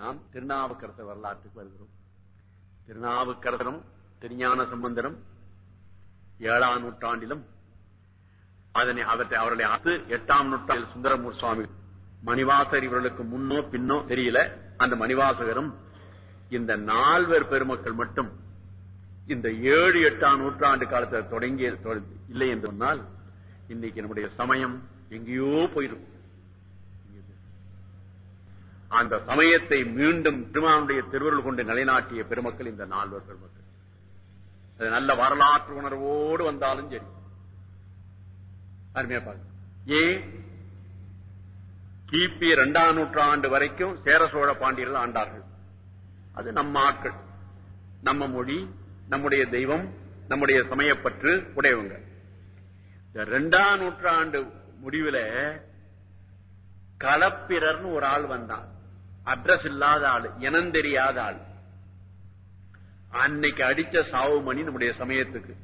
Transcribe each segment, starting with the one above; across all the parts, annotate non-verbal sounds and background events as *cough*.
நாம் திருநாவுக்கரசர் வரலாற்றுக்கு வருகிறோம். திருநாவுக்கரசரும் திருஞான சம்பந்தரும் ஏழாம் நூற்றாண்டிலும் அதனை அவற்றை அவர்களை அது எட்டாம் நூற்றாண்டில் சுந்தரமூர் சுவாமி மணிவாசர் இவர்களுக்கு முன்னோ பின்னோ தெரியல. அந்த மணிவாசகரும் இந்த நால்வர் பெருமக்கள் மட்டும் இந்த ஏழு எட்டாம் நூற்றாண்டு காலத்தில் தொடங்கிய இல்லை என்று சொன்னால் இன்னைக்கு நம்முடைய சமயம் எங்கேயோ போயிருக்கும் அந்த சமயத்தை மீண்டும் திருமானுடைய திருவருள் கொண்டு நிலைநாட்டிய பெருமக்கள் இந்த நால்வர் பெருமக்கள். அது நல்ல வரலாற்று உணர்வோடு வந்தாலும் சரி. அருமையா பாருங்க. ஏன் கிபி இரண்டாம் நூற்றாண்டு வரைக்கும் சேர சோழ பாண்டியர்கள் ஆண்டார்கள். அது நம்ம ஆட்கள். நம்ம மொழி நம்முடைய தெய்வம் நம்முடைய சமயப்பற்று உடையவங்க. இரண்டாம் நூற்றாண்டு முடிவுல களப்பிரர்னு ஒரு ஆள் வந்தான். அட்ரஸ் இல்லாத ஆள் இனம் தெரியாத ஆள். அன்னைக்கு அடிச்ச சாவு மணி நம்முடைய சமயத்துக்கு.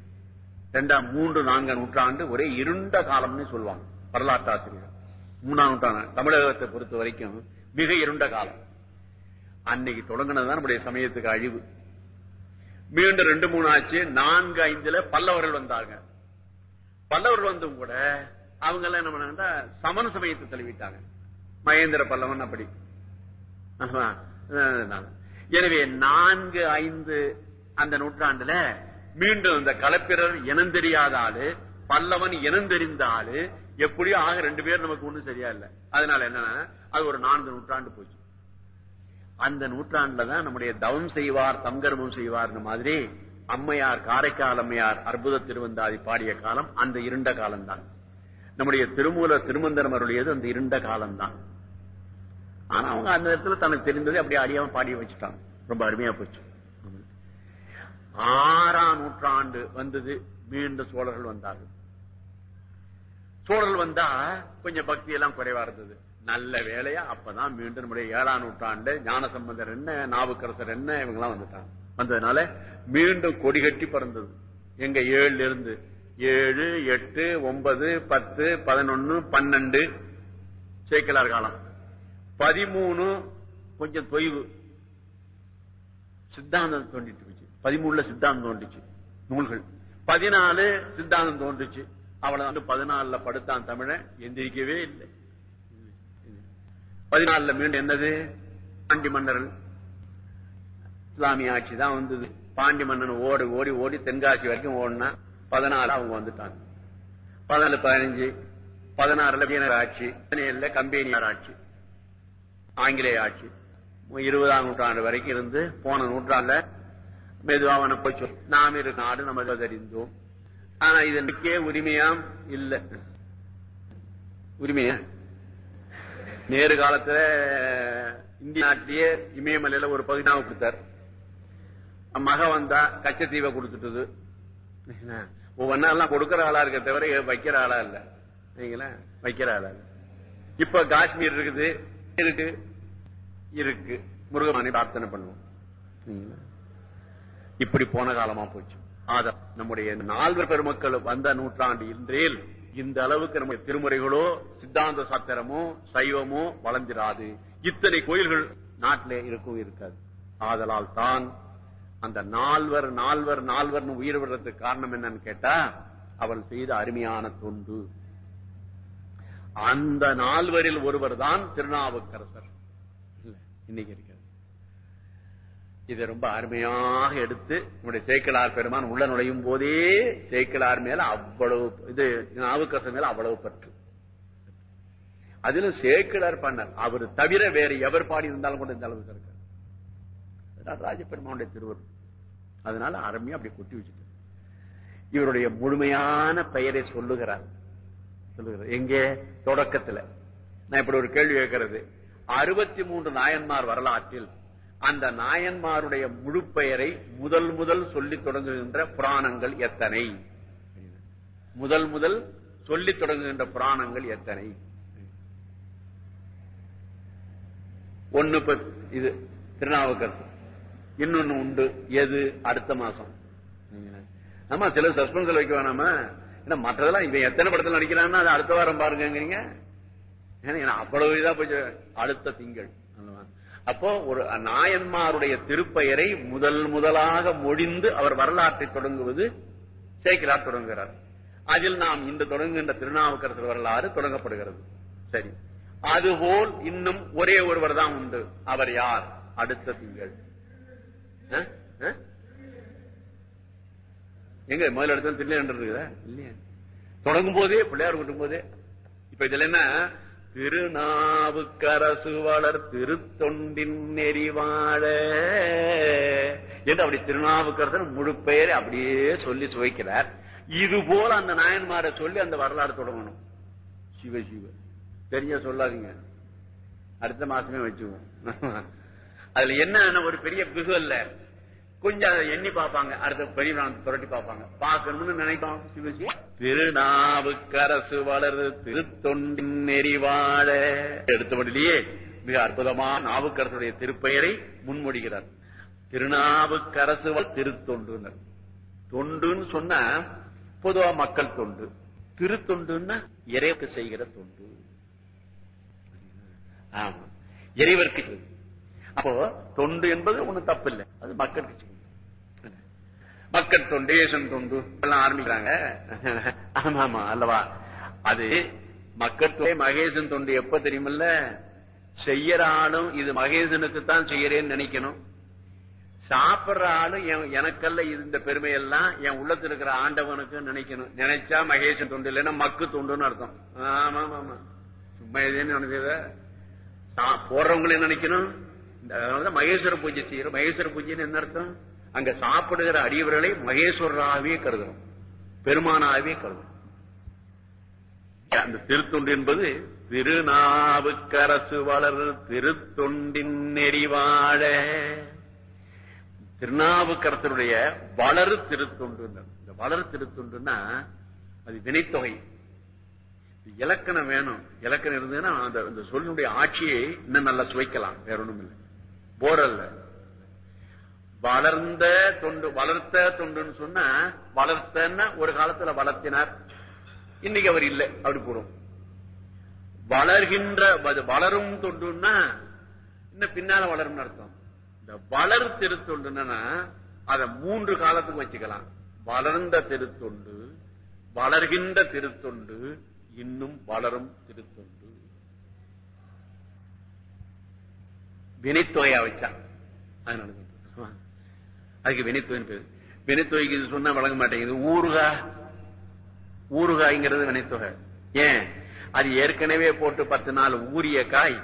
ரெண்டாம் மூன்று நான்கு நூற்றாண்டு ஒரே இருண்ட காலம்னு சொல்லுவாங்க வரலாற்று ஆசிரியர். மூணாம் நூற்றாண்டு தமிழகத்தை பொறுத்த வரைக்கும் மிக இருண்ட காலம். அன்னைக்கு தொடங்கினதுதான் நம்முடைய சமயத்துக்கு அழிவு. மீண்டும் ரெண்டு மூணு ஆச்சு நான்கு ஐந்துல பல்லவர்கள் வந்தாங்க. பல்லவர்கள் வந்தும் கூட அவங்க எல்லாம் என்ன பண்ணாங்கன்னா சமண சமயத்தை தழுவிட்டாங்க. மகேந்திர பல்லவன் அப்படி. எனவே நான்கு ஐந்து அந்த நூற்றாண்டுல மீண்டும் இந்த கலப்பிரர் இனந்தெரியாத ஆளு பல்லவன் இனம் தெரிந்த ஆளு எப்படியோ ஆக ரெண்டு பேர் நமக்கு ஒண்ணும் சரியா இல்ல. அதனால என்னன்னா அது ஒரு நான்கு நூற்றாண்டு போச்சு. அந்த நூற்றாண்டுலதான் நம்முடைய தவம் செய்வார் தங்கர்மம் செய்வார்னு மாதிரி அம்மையார் காரைக்கால் அம்மையார் அற்புத திருவந்தாதி பாடிய காலம் அந்த இருண்ட காலம்தான். நம்முடைய திருமூல திருமந்தரம் அருளியது அந்த இருண்ட காலம்தான். ஆனா அவங்க அந்த இடத்துல தனக்கு தெரிந்ததை அப்படியே அறியாம பாடி வச்சுட்டாங்க. ரொம்ப அருமையா போச்சு. ஆறாம் நூற்றாண்டு வந்தது மீண்டும் சோழர்கள் வந்தார்கள். சோழர்கள் வந்தா கொஞ்சம் பக்தி எல்லாம் குறைவா இருந்தது. நல்ல வேலையா அப்பதான் மீண்டும் நம்முடைய ஏழாம் நூற்றாண்டு ஞான சம்பந்தர் என்ன நாவுக்கரசர் என்ன இவங்கெல்லாம் வந்துட்டாங்க. வந்ததுனால மீண்டும் கொடி கட்டி பிறந்தது. எங்க ஏழுல இருந்து ஏழு எட்டு ஒன்பது பத்து பதினொன்னு பன்னெண்டு சேக்கலார் காலம். பதிமூணு கொஞ்சம் தொய்வு. சித்தாந்தம் தோண்டிட்டு போச்சு. பதிமூணுல சித்தாந்தம் தோண்டிச்சு நூல்கள். பதினாலு சித்தாந்தம் தோன்றுச்சு. வந்து பதினாலுல படுத்தான் தமிழன். எந்திரிக்கவே இல்லை. பதினாலுல மீண்டும் என்னது? பாண்டி மன்னர்கள். இஸ்லாமிய ஆட்சி தான் வந்தது. பாண்டி மன்னன் ஓடி ஓடி ஓடி தென்காசி வரைக்கும் ஓடினா பதினாலு அவங்க வந்துட்டாங்க. பதினாலு பதினஞ்சு பதினாறுல வீணர் ஆட்சி பதினேழுல கம்பெனியார் ஆட்சி. ஆங்கிலேய ஆட்சி இருபதாம் நூற்றாண்டு வரைக்கும் இருந்து போன நூற்றாண்டுல மெதுவாக போச்சு நாம் இரு நாடு நம்ம தெரிந்தோம். ஆனா இதற்கே உரிமையாம் இல்ல. உரிமையா? நேரு காலத்துல இந்திய நாட்டிலேயே இமயமலையில ஒரு பகுதியாக கொடுத்தார். மக வந்தா கச்சத்தீவை கொடுத்துட்டது. ஒவ்வொன்னா எல்லாம் கொடுக்கிற ஆளா இருக்க தவிர வைக்கிற ஆளா இல்ல. வைக்கிற ஆளா இல்ல. இப்ப காஷ்மீர் இருக்குது. இருக்கு. இருக்கு. முருகமானி பிரார்த்தனை பண்ணுவோம். இப்படி போன காலமா போச்சு. ஆத நம்முடைய நால்வர் பெருமக்கள் வந்த நூற்றாண்டு இன்றேல் இந்த அளவுக்கு நம்முடைய திருமுறைகளோ சித்தாந்த சாத்திரமோ சைவமோ வளர்ந்திராது. இத்தனை கோயில்கள் நாட்டிலே இருக்கும் இருக்காது. ஆதலால் தான் அந்த நால்வர் நால்வர் நால்வர் உயிர் விடுறதுக்கு காரணம் என்னன்னு கேட்டா அவள் செய்த அருமையான தொண்டு. அந்த நால்வரில் ஒருவர் தான் திருநாவுக்கரசர். இன்னைக்கு இருக்கிறது இதை ரொம்ப அருமையாக எடுத்து நம்முடைய சேக்கலார் பெருமான் உள்ள நுழையும் போதே சேக்கலார் மேல அவ்வளவு இது நாவுக்கரசர் மேல அவ்வளவு பற்று. அதிலும் சேக்கலார் பண்ணார். அவர் தவிர வேற எவர் பாடி இருந்தாலும் கூட இந்த அளவுக்கு இருக்கார். ராஜபெருமானுடைய திருவருள் அதனால அருமையா அப்படி கொட்டி வச்சுட்டு. இவருடைய முழுமையான பெயரை சொல்லுகிறார். சொல்லுகிறார். எங்கே? தொடக்கத்துல. நான் இப்படி ஒரு கேள்வி கேட்கறது. அறுபத்தி மூன்று நாயன்மார் வரலாற்றில் அந்த நாயன்மாருடைய முழு பெயரை முதல் முதல் சொல்லி தொடங்குகின்ற புராணங்கள் எத்தனை? முதல் முதல் சொல்லி தொடங்குகின்ற புராணங்கள் எத்தனை? ஒன்னு இது திருநாவுக்கரசு. இன்னொன்னு உண்டு. எது? அடுத்த மாசம். ஆமா சில சஸ்பென்ஸ் வைக்க வேணாமா? ஏன்னா மற்றதெல்லாம் இவன் எத்தனை படத்துல நடிக்கிறான்னா அது அடுத்த வாரம் பாருங்கிறீங்க அவ்வளவு இதா போய் அடுத்த திங்கள். அப்போ ஒரு நாயன்மாருடைய திருப்பெயரை முதல் முதலாக மொழிந்து அவர் வரலாற்றை தொடங்குவது சேக்கிரார் தொடங்குகிறார். அதில் நாம் இன்று தொடங்குகின்ற திருநாவுக்கரசர் வரலாறு தொடங்கப்படுகிறது. சரி. அதுபோல் இன்னும் ஒரே ஒருவர் தான் உண்டு. அவர் யார்? அடுத்த திங்கள். எங்க முதல் இடத்துல திருநெல்வேலி இருக்குதா இல்லையா. தொடங்கும் போதே பிள்ளையார் கூட்டும் போதே. இப்ப இதுல என்ன? திருநாவுக்கரசு வளர் திருத்தொண்டின் நெறிவாழ. என்று அப்படி திருநாவுக்கரசர் முழு பெயரை அப்படியே சொல்லி சுவைக்கிறார். இது போல அந்த நாயன்மாரை சொல்லி அந்த வரலாறு தொடங்கணும். சிவ சிவ. தெரிஞ்ச சொல்லாதீங்க. அடுத்த மாசமே வச்சுக்குவோம். அதுல என்ன ஒரு பெரிய பிகு அல்ல. கொஞ்சம் அதை எண்ணி பார்ப்பாங்க. அடுத்த பெரிய புரட்டி பார்ப்பாங்க. பார்க்கணும்னு நினைப்பாங்க திருநாவுக்கரசு வளரு திருத்தொண்டின் நெறிவாழ. எடுத்தபடிலேயே மிக அற்புதமான நாவுக்கரசுடைய திருப்பெயரை முன்மொழிகிறார். திருநாவுக்கரசு திருத்தொண்டுனர் தொண்டுன்னு சொன்னா பொதுவா மக்கள் தொண்டு. திருத்தொண்டுன்னா இறைவுக்கு செய்கிற தொண்டு. ஆமா. இறைவர்க்கு அப்போ தொண்டு என்பது ஒண்ணும் தப்பு இல்லை அது மக்களுக்கு மக்கள் தொண்டு ஏசன் தொண்டு எல்லாம் ஆரம்பிக்கிறாங்க ஆமா ஆமா அல்லவா? அது மக்கள் தொண்டை மகேசன் தொண்டு எப்ப தெரியுமில்ல? செய்யற ஆளும் இது மகேசனுக்கு தான் செய்யறேன்னு நினைக்கணும். சாப்பிடுற ஆளும் என்- எனக்கல்ல இது இந்த பெருமையெல்லாம் என் உள்ளத்துல இருக்கிற ஆண்டவனுக்கு நினைக்கணும். நினைச்சா மகேசன் தொண்டு இல்லைன்னா மக்கு தொண்டுன்னு அர்த்தம். ஆமா ஆமா ஆமா சும்மா எதுன்னு நினைக்கிறத சா- போடுறவங்களே நினைக்கணும். இந்த மகேஸ்வர பூஜை செய்யறோம். மகேஸ்வர பூஜைன்னு என்ன அர்த்தம்? அங்க சாப்பிடுகிற அடியவர்களை மகேஸ்வரராகவே கருதுறோம் பெருமானாகவே கருதுறோம் அந்த திருத்தொண்டு என்பது திருநாவுக்கரசு வளர் திருத்தொண்டின் நெறிவாழ. திருநாவுக்கரசருடைய வளரு திருத்தொண்டு இந்த வளரு திருத்தொண்டுன்னா அது வினைத்தொகை. இலக்கணம் வேணும். இலக்கணம் இருந்ததுன்னா அந்த அந்த சொல்லினுடைய ஆட்சியை இன்னும் நல்லா சுவைக்கலாம். வேற ஒண்ணும் இல்லை போரல்ல வளர்ந்த தொண்டு வளர்த்த தொண்டுன்னு சொன்னா வளர்த்தன்னா ஒரு காலத்துல வளர்த்தினார். இன்னைக்கு அவர் இல்லை அப்படி போடும். வளர்கின்ற வளரும் தொண்டுன்னா இன்னும் பின்னால வளரும் அர்த்தம். இந்த வளர் திருத்தொண்டுன்னா அத மூன்று காலத்துக்கு வச்சுக்கலாம். வளர்ந்த திருத்தொண்டு வளர்கின்ற திருத்தொண்டு இன்னும் வளரும் திருத்தொண்டு. வினைத்தொகையா வச்சான் அதனால அதுக்கு வினைத்தொகைன்னு பேரு. வினைத்தொகைக்கு இது சொன்னா வழங்க மாட்டேங்குது. ஊறுகா. ஊறுகாய்ங்கிறது வினைத்தொகை. ஏன்? அது ஏற்கனவே போட்டு பத்து நாள் ஊறிய காய்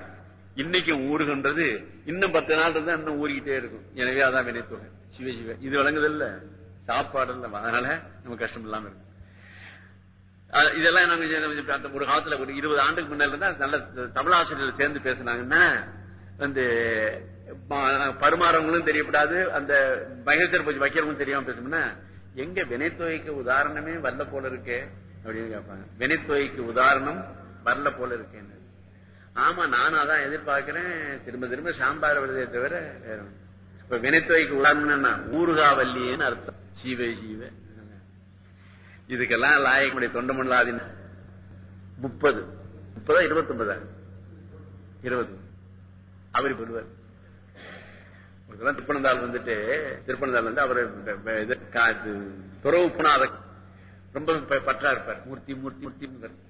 இன்னைக்கும் ஊறுகின்றது. இன்னும் பத்து நாள் இருந்தா இன்னும் ஊறிக்கிட்டே இருக்கும். எனவே அதான் வினைத்தொகை. சிவ சிவ. இது வழங்குது இல்ல சாப்பாடு இல்ல. அதனால நம்ம கஷ்டம் இல்லாம இருக்கும் இதெல்லாம் நாங்க அந்த ஒரு காலத்துல ஒரு இருபது ஆண்டுக்கு முன்னால இருந்தா நல்ல தமிழாசிரியர்கள் சேர்ந்து பேசினாங்கன்னா வந்து பருமாறவங்களும் தெரியப்படாது அந்த மகேஸ்வர பூஜை வைக்கிறவங்களும் தெரியாம பேசணும்னா எங்க வினைத்தொகைக்கு உதாரணமே வரல போல இருக்கே அப்படின்னு கேட்பாங்க. வினைத்தொகைக்கு உதாரணம் வரல போல இருக்கேன்னு. ஆமா நானும் அதான் எதிர்பார்க்கிறேன். திரும்ப திரும்ப சாம்பார் வருதே தவிர வேற இப்ப வினைத்தொகைக்கு உதாரணம் என்ன அர்த்தம். சீவை சீவ. இதுக்கெல்லாம் லாயக்குடைய தொண்டமண்டலாதின் முப்பது. முப்பதா இருபத்தி ஒன்பதா இருபது. அவர் பெறுவார் ஒருத்தர் திருப்பனந்தாள் வந்துட்டு திருப்பனந்தாள் வந்து அவர் இது கா- இது துறவு புனாத ரொம்ப பற்றா இருப்பார் மூர்த்தி மூர்த்தி மூர்த்தி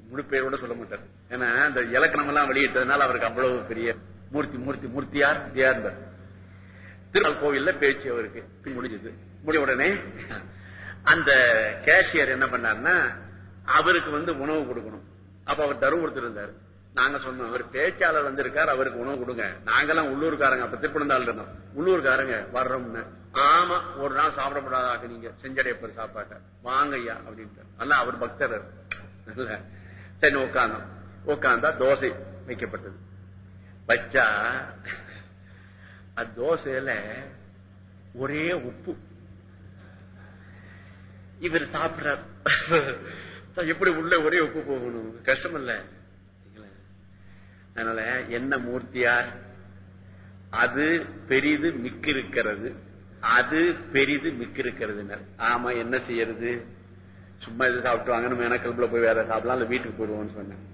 முழு பேரோட சொல்ல மாட்டார். ஏன்னா அந்த இலக்கணம் எல்லாம் வெளியிட்டதுனால அவருக்கு அவ்வளவு பெரிய மூர்த்தி மூர்த்தி மூர்த்தியார் மூர்த்தியார் இருந்தார் திருநாள் கோவில்ல பேச்சு அவருக்கு முடிஞ்சது. முடிய உடனே அந்த கேஷியர் என்ன பண்ணாருன்னா அவருக்கு வந்து உணவு கொடுக்கணும். அப்ப அவர் தருமபுரத்தில் இருந்தாரு நாங்க சொன்னோம் அவர் பேச்சாளர் வந்திருக்காரு அவருக்கு உணவு கொடுங்க. நாங்கெல்லாம் உள்ளூர்காரங்க அப்ப திருப்பணந்தாள் இருந்தோம். உள்ளூர்காரங்க வர்றோம்னு. ஆமா ஒரு நாள் சாப்பிடப்படாதாக்க நீங்க செஞ்சடையப்பர் சாப்பாட்ட. வாங்க ஐயா அப்படின்ட்டு அல்ல அவர் பக்தர் இல்ல சரி உட்காந்தோம் உட்காந்தா தோசை வைக்கப்பட்டது. வச்சா அது தோசையில ஒரே உப்பு. இவர் சாப்பிடுறார். *laughs* எப்படி உள்ள ஒரே உப்பு போகணும்? கஷ்டம் இல்ல அதனால என்ன மூர்த்தியார்? அது பெரிது மிக்கிருக்கிறது. அது பெரிது மிக்கிருக்கிறது ஆமா என்ன செய்யறது? சும்மா இது சாப்பிட்டு வாங்க நம்ம எனக்கல்புல போய் வேற சாப்பிடலாம் இல்ல வீட்டுக்கு போயிடுவோம்னு சொன்னேன்.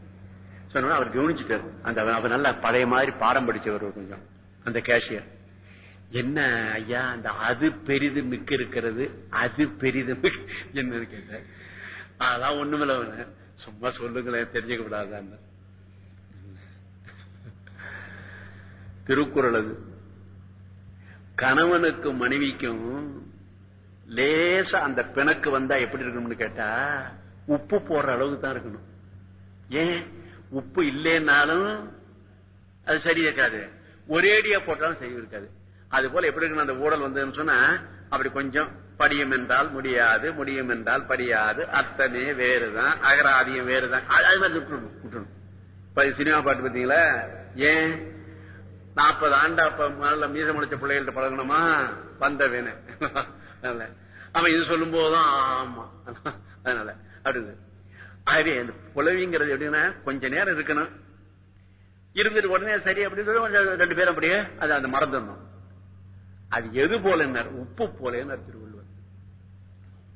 சொன்னா அவர் கவனிச்சுட்டாரு. அந்த அவர் அவர் பழைய மாதிரி பாடம் படிச்சவர் கொஞ்சம் அந்த கேஷியர் என்ன ஐயா அந்த அது பெரிது மிக்க இருக்கிறது அது பெரிது மிக்க என்னன்னு கேட்டேன். அதெல்லாம் ஒண்ணுமில்ல சும்மா சொல்லுங்களேன் தெரிஞ்சுக்க கூடாதான்னு. திருக்குறள் அது. கணவனுக்கும் மனைவிக்கும் லேசா அந்த பிணக்கு வந்தா எப்படி இருக்கணும்னு கேட்டா உப்பு போடுற அளவுக்கு தான் இருக்கணும். ஏன்? உப்பு இல்லைன்னாலும் அது சரி இருக்காது. ஒரேடியா போட்டாலும் சரி இருக்காது. அது போல எப்படி இருக்கணும்? அந்த ஊழல் வந்ததுன்னு சொன்னா அப்படி கொஞ்சம் படியும் என்றால் முடியாது முடியும் என்றால் படியாது. அர்த்தமே வேறுதான். அகராதியம் வேறுதான். அது அது மாதிரி விட்டுறணும் விட்டுறணும் சினிமா பாட்டு பார்த்தீங்களா? ஏன்? நாற்பது ஆண்டா அப்ப மீச முடிச்ச பிள்ளைகள்ட்ட பழகணுமா? வந்த வேணு அதனால. அவன் இது சொல்லும் போதுதான் ஆமா. அதனால அப்படி ஆகவே அந்த புலவிங்கிறது எப்படின்னா கொஞ்ச நேரம் இருக்கணும். இருந்துட்டு உடனே சரி அப்படின்னு சொல்லி கொஞ்சம் ரெண்டு பேரும் அப்படியே அது அந்த மறந்துடணும். அது எது போல உப்பு போல திருவள்ளுவர்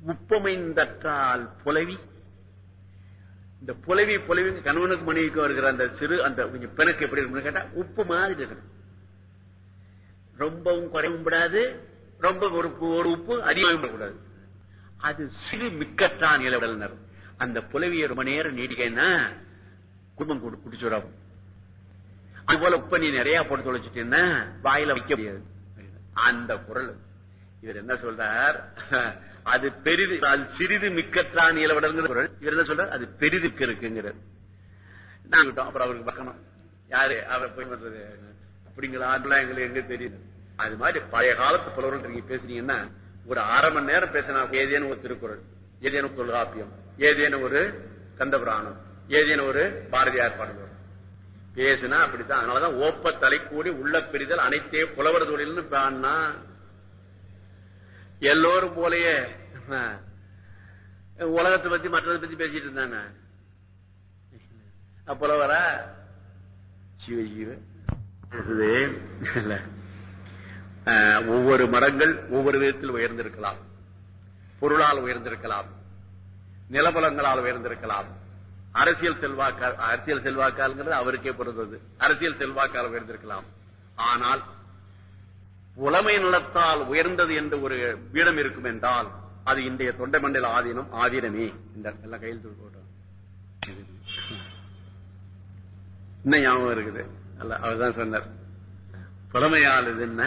உப்பமைந்தற்றால் புலவி இந்த புலவி புலவி கணவனுக்கு மனைவிக்கு வருகிற அந்த சிறு அந்த கொஞ்சம் பிணக்கு எப்படி இருக்கும்னு கேட்டா உப்பு மாதிரி இருக்கணும். ரொம்பவும் குறைவும் கூடாது ரொம்ப ஒரு உப்பு- ஒரு உப்பு அதிகமாகவும் கூடாது அது சிறு மிக்கற்றான் இளவடல் அந்த புலவியை ரொம்ப நேரம் நீடிக்கன்னா குடும்பம் கூட்டு குடிச்சுடாகும் அது போல உப்ப நீ நிறைய போட்டு தொலைச்சிட்டீங்கன்னா வாயில வைக்க முடியாது. அந்த குரல். இவர் என்ன சொல்றார்? அது பெரிது அது சிறிது மிக்கத்தான் இளவடங்கிற குரல் இவர் என்ன சொல்றார்? அது பெரிதுக்கு இருக்குங்கிறார் நான் அப்புறம் அவருக்கு பக்கணும் யாரு? அவர் போய் பண்றது அப்படிங்கிற எங்களுக்கு எங்க தெரியுது? அது மாதிரி பழைய காலத்து புலவர்கள் நீங்க பேசுனீங்கன்னா ஒரு அரை மணி நேரம் பேசினா ஏதேனும் ஒரு திருக்குறள் ஏதேனும் தொல்காப்பியம் ஏதேனும் ஒரு கந்தபுராணம் ஏதேனும் ஒரு பாரதியார் பாடல் பேசுனா அப்படித்தான். அதனாலதான் ஓப்ப தலை கூடி உள்ள பிரிதல் அனைத்தே புலவர் தொழில்னு பாடினா எல்லோரும் போலயே உலகத்தை பத்தி மற்றதை பத்தி பேசிட்டு இருந்தான. அப்போல வர? சிவ சிவ ஒவ்வொரு மரங்கள் ஒவ்வொரு விதத்தில் உயர்ந்திருக்கலாம். பொருளால் உயர்ந்திருக்கலாம். நிலபலங்களால் உயர்ந்திருக்கலாம். அரசியல் செல்வாக்கால் அரசியல் செல்வாக்கால்ங்கிறது அவருக்கே பொருந்தது. அரசியல் செல்வாக்கால் உயர்ந்திருக்கலாம். ஆனால் உலமை நலத்தால் உயர்ந்தது என்று ஒரு பீடம் இருக்கும் என்றால் அது இன்றைய தொண்டை மண்டல ஆதீனம் ஆதீனமே. இந்த எல்லாம் கையில் போட்டோம் இன்னும் ஞாபகம் இருக்குது? அல்ல அவர்தான் சொன்னார். புலமையால் இது என்ன?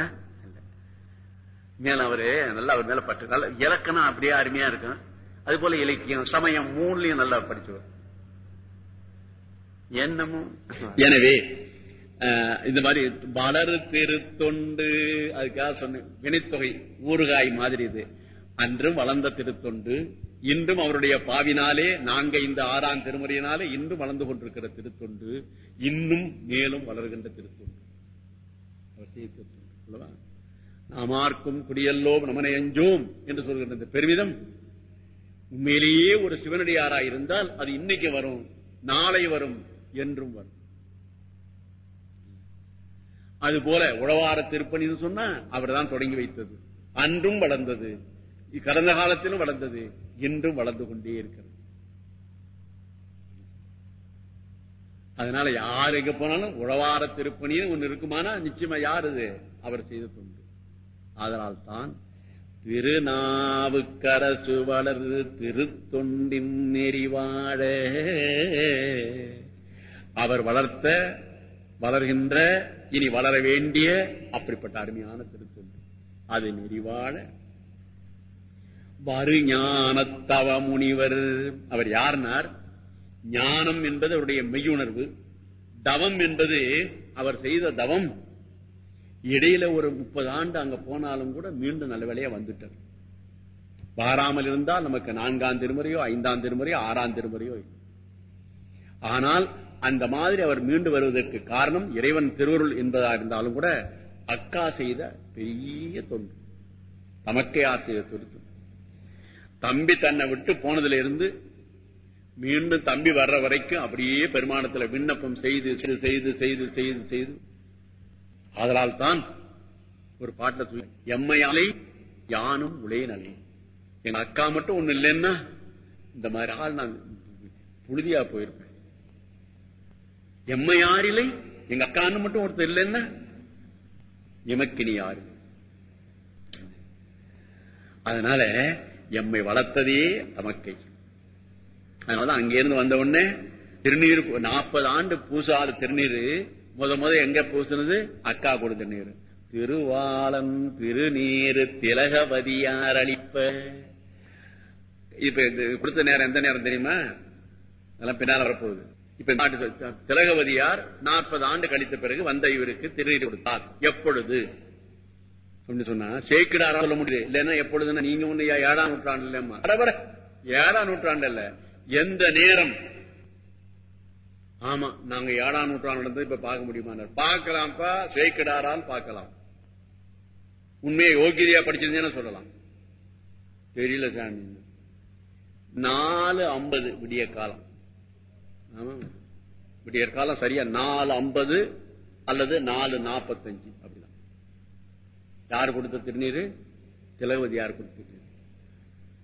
மேல அவரு நல்லா அவர் மேல பட்டு. நல்ல இலக்கணம் அப்படியே அருமையா இருக்கும். அது போல இலக்கியம் சமயம் மூணுலயும் நல்லா படிச்சவர். என்னமும். எனவே இந்த மாதிரி வளரு திருத்தொண்டு அதுக்காக சொன்ன வினைத்தொகை ஊறுகாய் மாதிரி இது. அன்றும் வளர்ந்த திருத்தொண்டு இன்றும் அவருடைய பாவினாலே நான்கு ஐந்து ஆறாம் திருமுறையினாலே இன்றும் வளர்ந்து கொண்டிருக்கிற திருத்தொண்டு இன்னும் மேலும் வளர்கின்ற திருத்தொண்டு. திருத்தொண்டு நாமார்க்கும் குடியல்லோம் நமனை அஞ்சோம் என்று சொல்கின்ற இந்த பெருமிதம் உண்மையிலேயே ஒரு சிவனடியாராய் இருந்தால் அது இன்னைக்கு வரும் நாளை வரும் என்றும் வரும். அது போல உழவார திருப்பணின்னு சொன்னா அவர் தான் தொடங்கி வைத்தது. அன்றும் வளர்ந்தது. கடந்த காலத்திலும் வளர்ந்தது. இன்றும் வளர்ந்து கொண்டே இருக்கிறது. அதனால யார் எங்க போனாலும் உழவார திருப்பணின்னு ஒண்ணு இருக்குமானா? நிச்சயமா யார் இது அவர் செய்த தொண்டு. அதனால் தான் திருநாவுக்கரசு வளர்ந்து திருத்தொண்டின் நெறிவாழ. அவர் வளர்த்த வளர்கின்ற இனி வளர வேண்டிய அப்படிப்பட்ட அருமையான திருத்தொண்டு. அது நெறிவாழ வருஞானத்தவ முனிவர். அவர் யார்னார்? ஞானம் என்பது அவருடைய மெய்யுணர்வு. தவம் என்பது அவர் செய்த தவம். இடையில ஒரு முப்பது ஆண்டு அங்க போனாலும் கூட மீண்டும் நல்ல வேலையா வந்துட்டார். வாராமல் இருந்தால் நமக்கு நான்காம் திருமுறையோ ஐந்தாம் திருமுறையோ ஆறாம் திருமுறையோ ஆனால் அந்த மாதிரி அவர் மீண்டு வருவதற்கு காரணம் இறைவன் திருவருள் என்பதா இருந்தாலும் கூட அக்கா செய்த பெரிய தொண்டு. தமக்கே செய்த தொடுத்து தம்பி தன்னை விட்டு போனதுல இருந்து மீண்டும் தம்பி வர்ற வரைக்கும் அப்படியே பெருமானத்துல விண்ணப்பம் செய்து செய்து செய்து செய்து செய்து அதனால் தான் ஒரு பாட்டில் சொல்லி எம்மையாலை யானும் உளையனலை எங்க அக்கா மட்டும் ஒண்ணு இல்லைன்னா இந்த மாதிரி ஆள் நான் புழுதியா போயிருப்பேன். எம்மையாரிலை எங்க அக்கான்னு மட்டும் ஒருத்தர் இல்லைன்னா எமக்கினி யாரு? அதனால எம்மை வளர்த்ததே தமக்கை. அதனால அங்கிருந்து வந்த உடனே திருநீர் நாற்பது ஆண்டு பூசாத திருநீர் முத முத எங்க பூசினது? அக்கா கூட திருநீர். திருவாளம் திருநீர் திலகவதியார் அளிப்ப. இப்ப கொடுத்த நேரம் எந்த நேரம் தெரியுமா? அதெல்லாம் பின்னால் வரப்போகுது. இப்ப நாட்டு திலகவதியார் நாற்பது ஆண்டு கழித்த பிறகு வந்த இவருக்கு திருநீர் கொடுத்தார். எப்பொழுது? அப்படின்னு சொன்னா சேக்கிடாரா சொல்ல முடியுது இல்லன்னா எப்பொழுதுன்னா நீங்க ஒண்ணு ஏழாம் நூற்றாண்டு இல்லம்மா வர ஏழாம் நூற்றாண்டு இல்ல எந்த நேரம்? ஆமா நாங்க ஏழாம் நூற்றாண்டு இருந்து இப்ப பார்க்க முடியுமா? பார்க்கலாம்ப்பா சேக்கிடாரால் பார்க்கலாம். உண்மையை யோகியதையா படிச்சிருந்தேன்னு சொல்லலாம். தெரியல சாமி. நாலு ஐம்பது விடிய காலம். விடிய காலம் சரியா நாலு ஐம்பது அல்லது நாலு நாற்பத்தஞ்சு அப்படிதான். யார் கொடுத்த திருநீர்? திலகவதி யார் கொடுத்த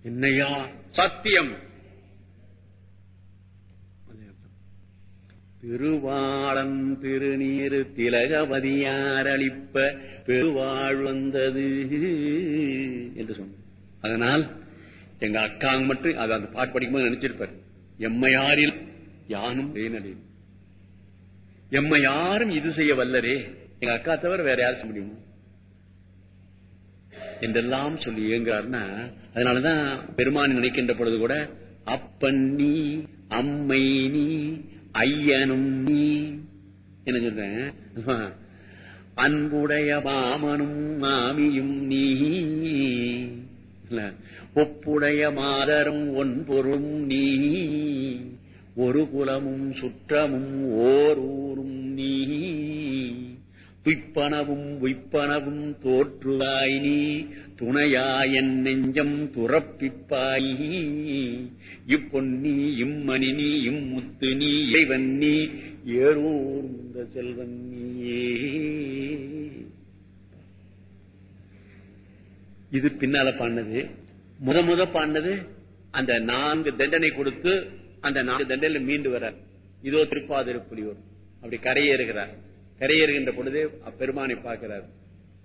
என்னையா? சத்தியம். திருவாளன் திருநீர் திலகவதியார் அளிப்ப? பெருவாழ் வந்தது என்று சொன்ன அதனால் எங்க அக்காங்க மட்டும் அது அந்த பாட்டு படிக்கும்போது நினைச்சிருப்பார். எம்மையாரில் யானும் வேணலில் எம்மை யாரும் இது செய்ய வல்லரே. எங்க அக்கா தவிர வேற யாரும் செய்ய முடியுமோ? என்றெல்லாம் சொல்லி இயங்குறாருன்னா அதனாலதான் பெருமானி நினைக்கின்ற பொழுது கூட அப்பன் நீ அம்மை நீ ஐயனும் நீ என்ன சொல்றேன்? அன்புடைய மாமனும் மாமியும் நீ ஒப்புடைய மாதரும் ஒன்பொரும் நீ. ஒரு குலமும் சுற்றமும் ஓர் ஊரும் நீ. துய்ப்பனவும் உய்ப்பனவும் தோற்றுவாய் நீ. துணையாயன் நெஞ்சம் துறப்பிப்பாய் இப்பொன்னி இம்மணி நீ இம்முத்து நீ இறைவன் நீ. ஏறூர்ந்த செல்வன் நீயே. இது பின்னால பாண்டது முத முத பாண்டது அந்த நான்கு தண்டனை கொடுத்து அந்த நாலு தண்டையில மீண்டு வர்றார். இதோ திருப்பாதிருப்புலியூர் அப்படி கரையேறுகிறார். கரையேறுகின்ற பொழுது அப்பெருமானை பார்க்கிறார்.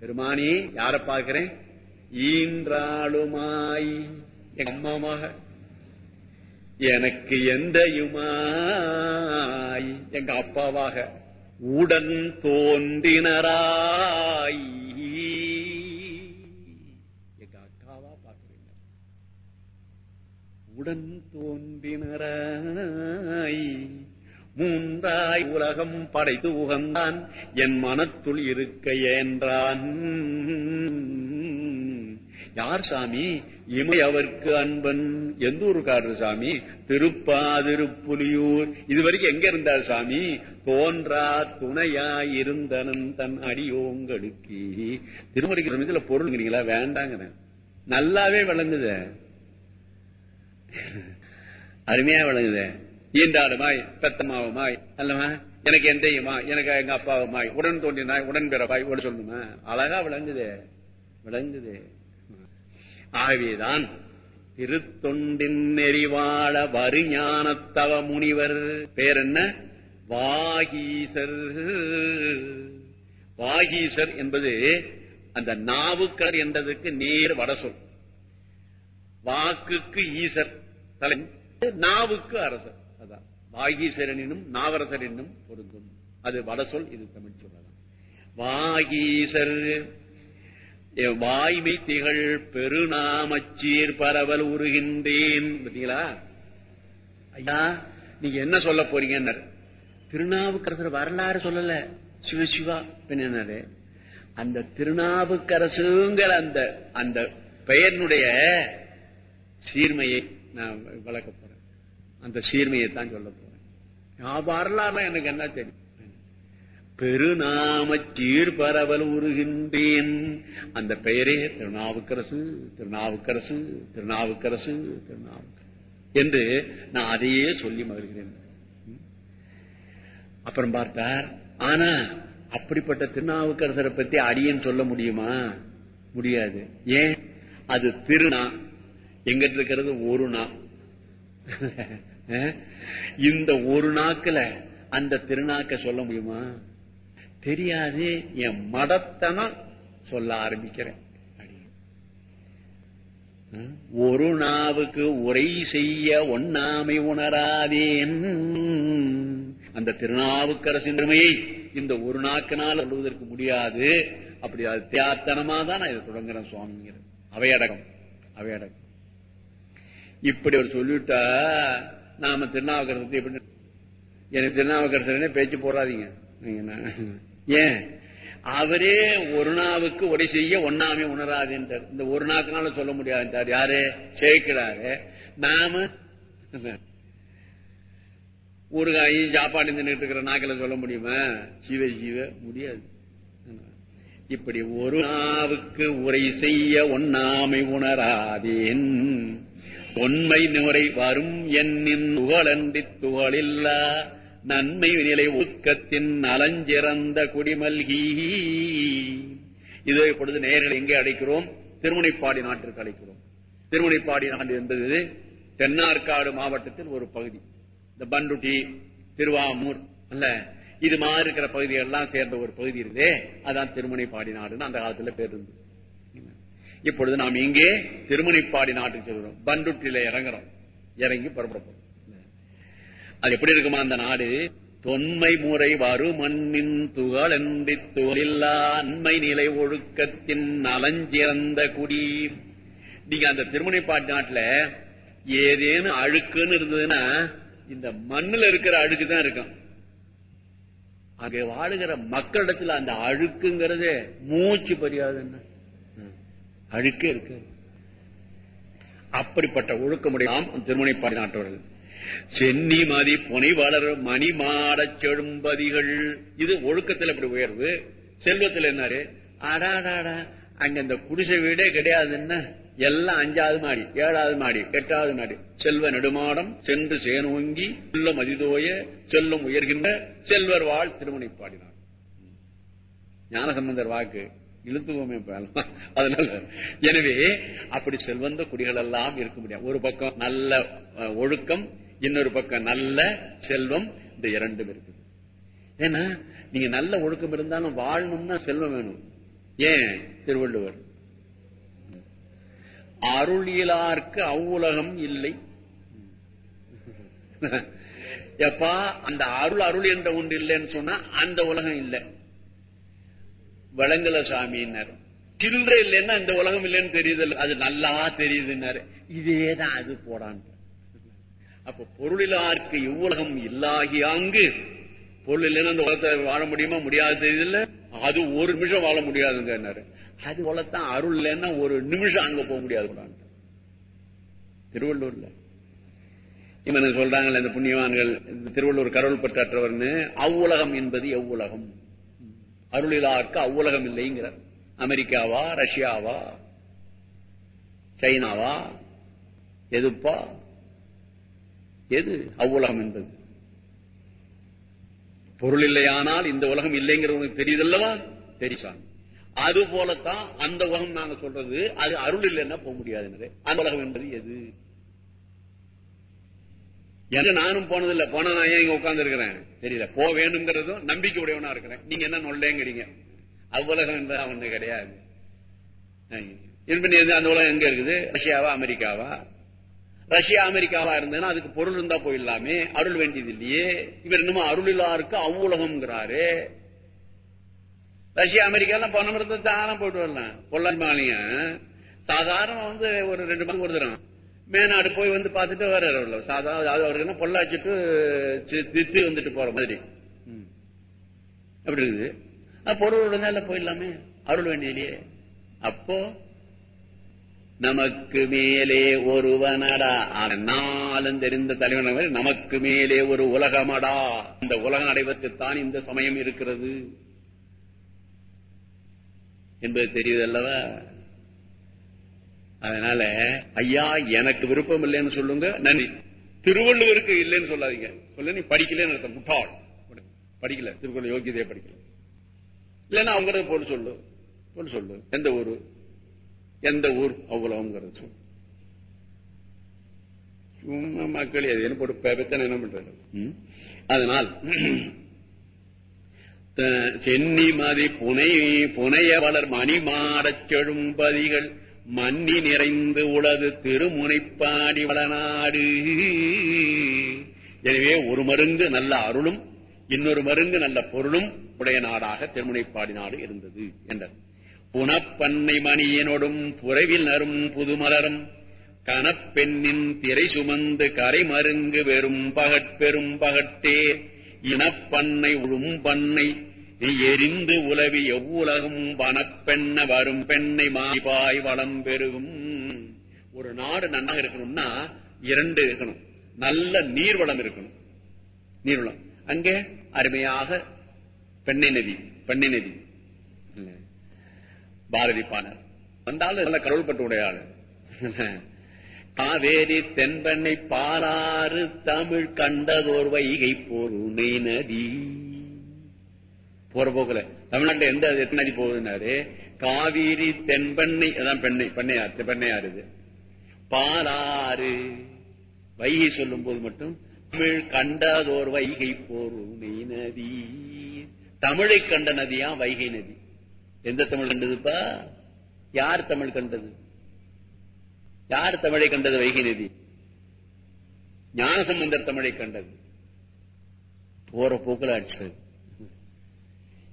பெருமானி யார பார்க்கிறேன்? ஈன்றாளுமாய். அம்மாவாக? எனக்கு எந்தையுமாய். எங்க அப்பாவாக? உடன் தோன்றினராய். உடன் தோன்றினராய். மூன்றாய் உலகம் படைத்து உகந்தான் என் மனத்துள் இருக்க என்றான் யார் சாமி? இமை அவர்க்கு அன்பன். எந்த ஊருக்காரர் சாமி? திருப்பாதிருப்புலியூர். இதுவரைக்கும் எங்க இருந்தார் சாமி? தோன்றா துணையாய் இருந்தனன் தன் அடியோங்களுக்கு திருமணிக்கு பொருள் பொருளுங்கிறீங்களா வேண்டாங்கிறேன் நல்லாவே விளங்குத. *laughs* அருமையா விளங்குது. ஈண்டாடுமாய் பெத்தமாவுமாய் அல்லவா? எனக்கு எந்தையுமா எனக்கு எங்க அப்பாவுமாய் உடன் தோன்றினாய் உடன் பிறப்பாய் உடன் சொல்லணுமா அழகா விளங்குது. விளங்குது. ஆகவேதான் திருத்தொண்டின் நெறிவாழ வருஞானத்தவ முனிவர் பேர் என்ன வாகீசர். வாகீசர் என்பது அந்த நாவுக்கர் என்றதுக்கு நேர் வடசொல். வாக்குக்கு ஈசர் தலை நாவுக்கு அரசர். அதான். வாகீசரனும் நாவரசர் என்னும் பொருந்தும். அது வடசொல் இது தமிழ் சொல்லலாம் வாகீசர் வாய்மை திகழ் பெருநாமச்சீர் பரவல் உருகின்றேன். பார்த்தீங்களா? ஐயா நீங்க என்ன சொல்ல போறீங்க திருநாவுக்கரசர் வரலாறு சொல்லல. சிவ சிவா. என்னது? அந்த திருநாவுக்கரசுங்கிற அந்த அந்த பெயர்னுடைய சீர்மையை நான் வளர்க்க போறேன். அந்த சீர்மையை தான் சொல்ல போறேன் வரலாறுலாம் எனக்கு என்ன தெரியும்? பெருநாம சீர்பரவல் உருகின்றேன். அந்த பெயரே திருநாவுக்கரசு திருநாவுக்கரசு திருநாவுக்கரசு திருநாவுக்கரசு என்று நான் அதையே சொல்லி மகிழ்கிறேன். அப்புறம் பார்த்தார் ஆனா அப்படிப்பட்ட திருநாவுக்கரசரை பத்தி அடியன் சொல்ல முடியுமா? முடியாது. ஏன்? அது திருநா எங்கிட்ட இருக்கிறது ஒரு நா. இந்த ஒரு நாக்குல அந்த திருநாக்க சொல்ல முடியுமா? தெரியாது என் மடத்தனம் சொல்ல ஆரம்பிக்கிறேன். ஒரு நாவுக்கு உரை செய்ய ஒண்ணாமை உணராதேன். அந்த திருநாவுக்கரசின் பெருமையை இந்த ஒரு நாக்கினால் சொல்வதற்கு முடியாது. அப்படி அது தியாத்தனமா தான் நான் இதை தொடங்குறேன் சுவாமிங்கிறது. அவையடக்கம். அவையடக்கம். இப்படி அவர் சொல்லிவிட்டா நாம திருநாவுக்கரசத்தை எப்படி எனக்கு திருநாவுக்கரசரனே பேச்சு போடாதீங்க. ஏன்? அவரே ஒரு நாவுக்கு உடை செய்ய ஒன்னாமே உணராதுன்றார் இந்த ஒரு நாக்குனால சொல்ல முடியாது யாரு? சேர்க்கிறாரு நாம? ஊறுகாயும் சாப்பாடு நின்றுட்டு இருக்கிற நாக்கில சொல்ல முடியுமா? ஜீவ ஜீவ முடியாது. இப்படி ஒரு நாவுக்கு உரை செய்ய ஒன்னாமை உணராதேன். உண்மை நுரை வரும் என்னின் புகழன்றி துகளில்லா நன்மை நிலை ஒழுக்கத்தின் நலஞ்சிறந்த குடிமல்கி இதை இப்பொழுது நேரில் எங்கே அழைக்கிறோம் திருமுனைப்பாடி நாட்டிற்கு அழைக்கிறோம். திருமுனைப்பாடி நாடு என்பது தென்னார்காடு மாவட்டத்தில் ஒரு பகுதி. இந்த பண்டுட்டி திருவாமூர் அல்ல இது மாதிரி இருக்கிற பகுதிகள் எல்லாம் சேர்ந்த ஒரு பகுதி இருந்தே அதான் திருமுனைப்பாடி நாடுன்னு அந்த காலத்துல பேர் இப்பொழுது நாம் இங்கே திருமணிப்பாடி நாட்டுக்கு செல்கிறோம். பண்டுட்டில இறங்குறோம். இறங்கி புறப்பட அது எப்படி இருக்குமா அந்த நாடு? தொன்மை முறை வரு மண்ணின் துகள் என்று துகளில்லா அண்மை நிலை ஒழுக்கத்தின் நலஞ்சிறந்த குடி. நீங்க அந்த திருமணிப்பாட்டு நாட்டுல ஏதேனும் அழுக்குன்னு இருந்ததுன்னா இந்த மண்ணுல இருக்கிற அழுக்கு தான் இருக்கும். அங்கே வாழுகிற மக்களிடத்துல அந்த அழுக்குங்கிறது மூச்சு பரியாதுன்னு. அழுக்கே இருக்கு. அப்படிப்பட்ட ஒழுக்கமுடையாம் திருமுனைப்பாடி நாட்டவர்கள் சென்னி மதி புனைவாளர் மணி மாடச் செழும்பதிகள். இது ஒழுக்கத்தில் இப்படி உயர்வு. செல்வத்தில் என்னாரு? அடாடாடா. அங்க இந்த குடிசை வீடே கிடையாதுன்னா எல்லாம் அஞ்சாவது மாடி ஏழாவது மாடி எட்டாவது மாடி. செல்வ நெடுமாடம் சென்று சேனோங்கி உள்ள அதிதோய செல்லும் உயர்கின்ற செல்வர் வாழ் திருமணி பாடினார். ஞானசம்பந்தர் வாக்கு இழுத்துவோமே அதனால எனவே அப்படி செல்வந்த குடிகள் எல்லாம் இருக்க முடியாது. ஒரு பக்கம் நல்ல ஒழுக்கம் இன்னொரு பக்கம் நல்ல செல்வம் இந்த இரண்டும் இருக்குது. ஏன்னா நீங்க நல்ல ஒழுக்கம் இருந்தாலும் வாழணும்னா செல்வம் வேணும். ஏன்? திருவள்ளுவர். அருளியலார்க்கு அவ்வுலகம் இல்லை. எப்பா அந்த அருள் அருள் என்ற ஒன்று இல்லைன்னு சொன்னா அந்த உலகம் இல்லை. வளங்கல சாமின்னாரு சில்லற இல்லைன்னா இந்த உலகம் இல்லைன்னு தெரியுது அது நல்லா தெரியுதுன்னாரு. இதேதான் அது போடான். அப்ப பொருளிலார்க்கு இவ்வுலகம் இல்லாகி அங்கு பொருள் இல்லைன்னா அந்த உலகத்தை வாழ முடியுமா முடியாது தெரியுதுல்ல? அது ஒரு நிமிஷம் வாழ முடியாதுங்க அது போலத்தான் அருள் இல்லைன்னா ஒரு நிமிஷம் அங்க போக முடியாது திருவள்ளூர்ல. இவன் சொல்றாங்கல்ல இந்த புண்ணியவான்கள் திருவள்ளூர் கடவுள் பற்றாற்றவர்னு அவ்வுலகம் என்பது எவ்வுலகம். அருளிலார்க்கு அவ்வுலகம் இல்லைங்கிறார் அமெரிக்காவா ரஷ்யாவா சைனாவா எதுப்பா? எது அவ்வுலகம் என்பது? பொருள் இல்லையானால் இந்த உலகம் இல்லைங்கிறவங்களுக்கு தெரியுதல்லவா? தெரிசான் அது போலத்தான் அந்த உலகம் நாங்க சொல்றது அது அருள் இல்லைன்னா போக முடியாது. அந்த உலகம் என்பது எது? ஏன்னா நானும் போனதில்ல. போன நான் ஏன் இங்க உட்கார்ந்து இருக்கிறேன் தெரியல. போக வேணுங்கிறதும் நம்பிக்கை உடையவனா இருக்கிறேன். நீங்க என்ன நொல்லேங்கிறீங்க? அவ்வுலகம் என்பது அவனு கிடையாது. அந்த உலகம் எங்க இருக்குது? ரஷ்யாவா அமெரிக்காவா? ரஷ்யா அமெரிக்காவா இருந்ததுன்னா அதுக்கு பொருள் இருந்தா போயிடலாமே. அருள் வேண்டியது இல்லையே. இவர் இன்னமும் அருள் இல்லாருக்கு அவ்வுலகம்ங்கிறாரு. ரஷ்யா அமெரிக்கா பணம் இருந்தா தானம் போயிட்டு வரலாம். பொள்ளாச்சி மாலையும் சாதாரண வந்து ஒரு ரெண்டு மணி கொடுத்துறான் மேநாடு போய் வந்து பார்த்துட்டு வர்றாரு சாதாரண அவருக்கு என்ன பொள்ளாச்சிட்டு தித்து வந்துட்டு போற மாதிரி. அப்படி இருக்குது. பொருள் இருந்தால போயிடலாமே. அருள் வேண்டியலையே அப்போ நமக்கு மேலே ஒருவனடா. நாளும் தெரிந்த தலைவன் நமக்கு மேலே ஒரு உலகமடா. இந்த உலகம் அடைவதற்குத்தான் இந்த சமயம் இருக்கிறது. என்பது தெரியுது அல்லவா? அதனால ஐயா எனக்கு விருப்பம் இல்லைன்னு சொல்லுங்க நன்றி. திருவள்ளுவருக்கு இல்லைன்னு சொல்லாதீங்க. சொல்ல நீ படிக்கலன்னு அர்த்தம். முட்டாள் படிக்கல. திருக்குறள் யோகியதையே படிக்கல. இல்லைன்னா அவங்க போட்டு சொல்லு. போட்டு சொல்லு. எந்த ஊரு? எந்த ஊர்? அவ்வளவுங்கிறது சொல்லு. சும்மா மக்கள் எதுன்னு போட்டு பெத்தனை என்ன பண்றது? அதனால் சென்னி மதி புனை புனைய வளர் மணி மாறச் செழும்பதிகள் மன்னி நிறைந்து உளது திருமுனைப்பாடி வளநாடு. எனவே ஒரு மருங்கு நல்ல அருளும் இன்னொரு மருங்கு நல்ல பொருளும் உடைய நாடாக திருமுனைப்பாடி நாடு இருந்தது என்றார் புனப்பண்ணை மணியனோடும் புறவில் நரும் புதுமலரும் கனப்பெண்ணின் திரை சுமந்து கரை மருங்கு வெறும் பகட்பெரும் பகட்டே இனப்பண்ணை உழும்பண்ணை எரிந்து உலவி எவ்வுலகும் வனப்பெண்ண வரும் பெண்ணை மாய்பாய் வளம் பெருகும். ஒரு நாடு நன்றாக இருக்கணும்னா இரண்டு இருக்கணும். நல்ல நீர்வளம் இருக்கணும். நீர்வளம். அங்கே அருமையாக பெண்ணை நதி பெண்ணை நதி. இல்ல. பாரதி பாணர். வந்தாலும் நல்ல கடவுள்பட்டு உடையாள் காவேரி தென்பெண்ணை பாலாறு தமிழ் கண்டதோர் வைகை பொருணை நதி. போற போக்குல தமிழ்நாட்டில் எந்த எத்தனை நதி போகுதுன்னாரு? காவிரி தென்பெண்ணை அதான் பெண்ணை பெண்ணையாறு பெண்ணையாறு இது. பாலாறு. வைகை சொல்லும் போது மட்டும் தமிழ் கண்டதோர் வைகை போருணை நதி. தமிழை கண்ட நதியா வைகை நதி? எந்த தமிழ் கண்டதுப்பா? யார் தமிழ் கண்டது? யார் தமிழை கண்டது வைகை நதி? ஞானசம்பந்தர் தமிழை கண்டது. போற போக்குல அடிச்சது.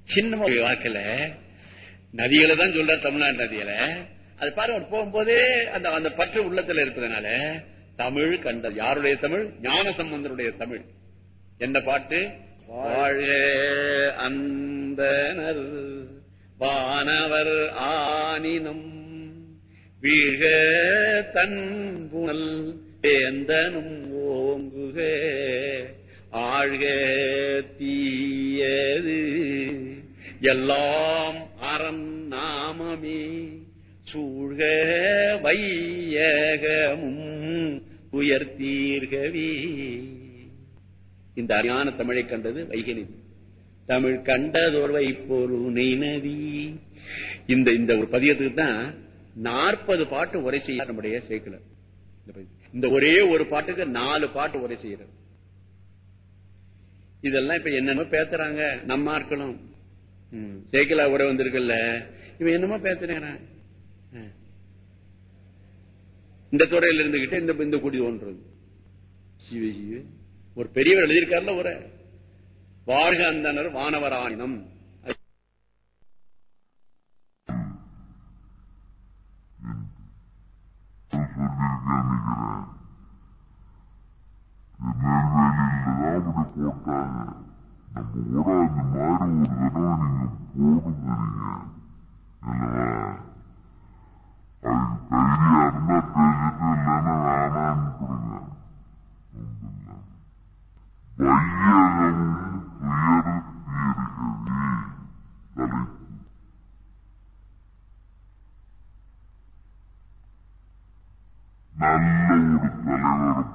சின்ன வாக்குல நதிகளை தான் சொல்ற தமிழ்நாடு நதியில அது பாரு போகும்போதே அந்த அந்த பற்று உள்ளத்துல இருப்பதனால தமிழ் கண்டது யாருடைய தமிழ்? ஞான சம்பந்தருடைய தமிழ். என்ன பாட்டு? வாழ்க அந்தனர் வானவர் ஆனினம் தன் தன்புணல் வேந்தனும் ஓங்குக ஆழ்க தீயது எல்லாம் அறம் நாமமே சூழ்க வையகமும் உயர்த்தீர்கவி. இந்த அரியான தமிழை கண்டது வைகனி தமிழ் கண்டதோர் வைப்பொரு நதி இந்த இந்த ஒரு பதியத்துக்கு தான் நாற்பது பாட்டு உரை செய்ய நம்முடைய சேர்க்கல இந்த ஒரே ஒரு பாட்டுக்கு நாலு பாட்டு உரை செய்யறது இதெல்லாம் இப்ப என்னென்ன பேசுறாங்க நம்ம ஆட்களும். சேக்கலா உரை வந்திருக்குல்ல. இவன் என்னமோ பேசுறேன் இந்த துறையில இருந்துகிட்டு இந்த இந்த கூடி சிவ ஒரு பெரியவர் எழுதியிருக்காருல உரை வாழ்க அந்தனர் அப்படி போட்டாங்க நம்ம கூட அந்த மாதிரி ஒரு தடவை நீங்க போடுங்க அல்லவா அதுக்கு தைரியம் இருந்தா பேசிட்டு இல்லைன்னா வேணான்னு கொடுங்க வையகம் துயர் தீர்கவே தலைப்பு நல்ல ஒரு தலைவருக்கும்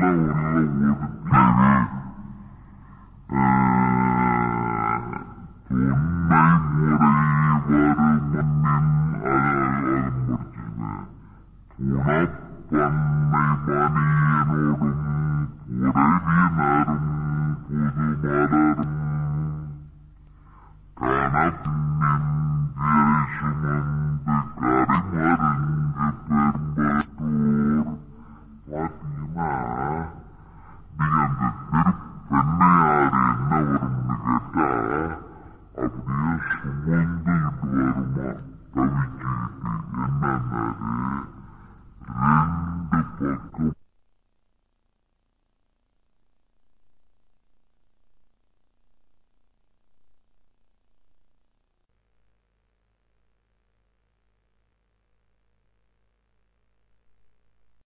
இதுக்கெல்லாம்